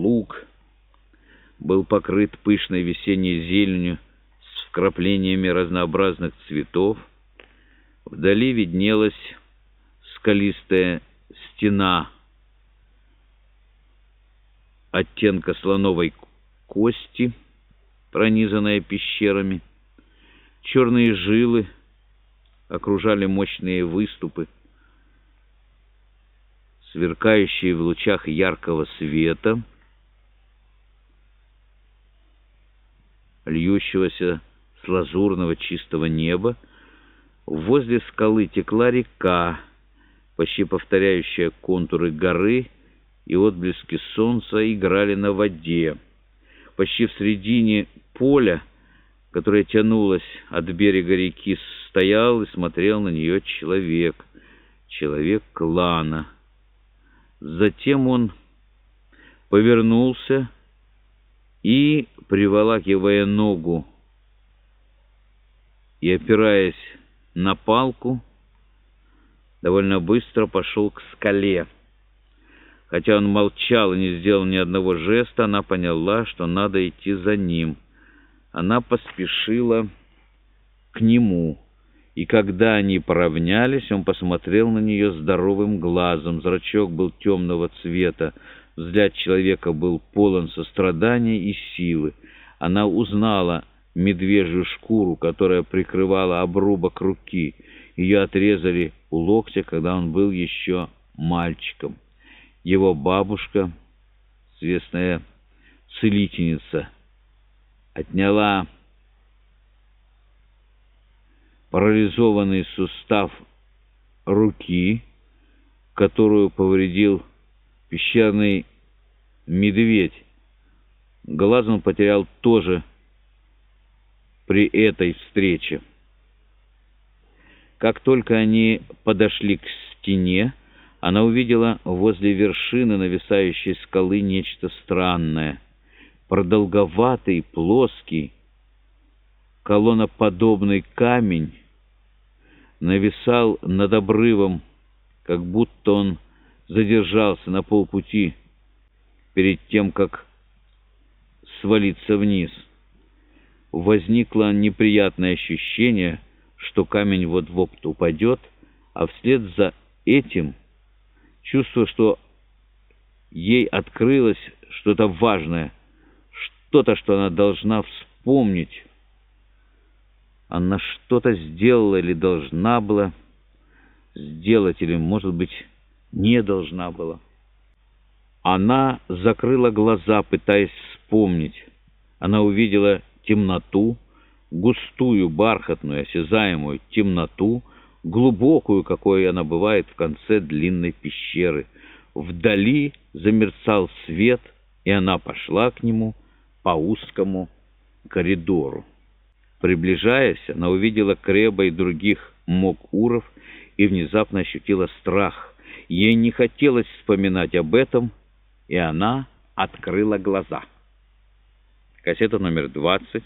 луг был покрыт пышной весенней зеленью с вкраплениями разнообразных цветов. Вдали виднелась скалистая стена оттенка слоновой кости, пронизанная пещерами. Черные жилы окружали мощные выступы, сверкающие в лучах яркого света, льющегося с лазурного чистого неба. Возле скалы текла река, почти повторяющая контуры горы, и отблески солнца играли на воде. Почти в середине поля, которое тянулось от берега реки, стоял и смотрел на нее человек, человек клана. Затем он повернулся и, приволакивая ногу и опираясь на палку, довольно быстро пошел к скале. Хотя он молчал и не сделал ни одного жеста, она поняла, что надо идти за ним. Она поспешила к нему, и когда они поравнялись, он посмотрел на нее здоровым глазом. Зрачок был темного цвета, взгляд человека был полон сострадания и силы. Она узнала медвежью шкуру, которая прикрывала обрубок руки. Ее отрезали у локтя, когда он был еще мальчиком. Его бабушка, известная целительница, отняла парализованный сустав руки, которую повредил пещерный медведь. Глаз он потерял тоже при этой встрече. Как только они подошли к стене, она увидела возле вершины нависающей скалы нечто странное. Продолговатый, плоский, колонноподобный камень нависал над обрывом, как будто он задержался на полпути перед тем, как свалиться вниз. Возникло неприятное ощущение, что камень вот-вот упадет, а вслед за этим чувство, что ей открылось что-то важное, что-то, что она должна вспомнить. Она что-то сделала или должна была сделать, или, может быть, не должна была. Она закрыла глаза, пытаясь вспомнить. Она увидела темноту, густую, бархатную, осязаемую темноту, глубокую, какой она бывает в конце длинной пещеры. Вдали замерцал свет, и она пошла к нему по узкому коридору. Приближаясь, она увидела Креба и других Мокуров и внезапно ощутила страх. Ей не хотелось вспоминать об этом, и она открыла глаза. Кассета номер двадцать.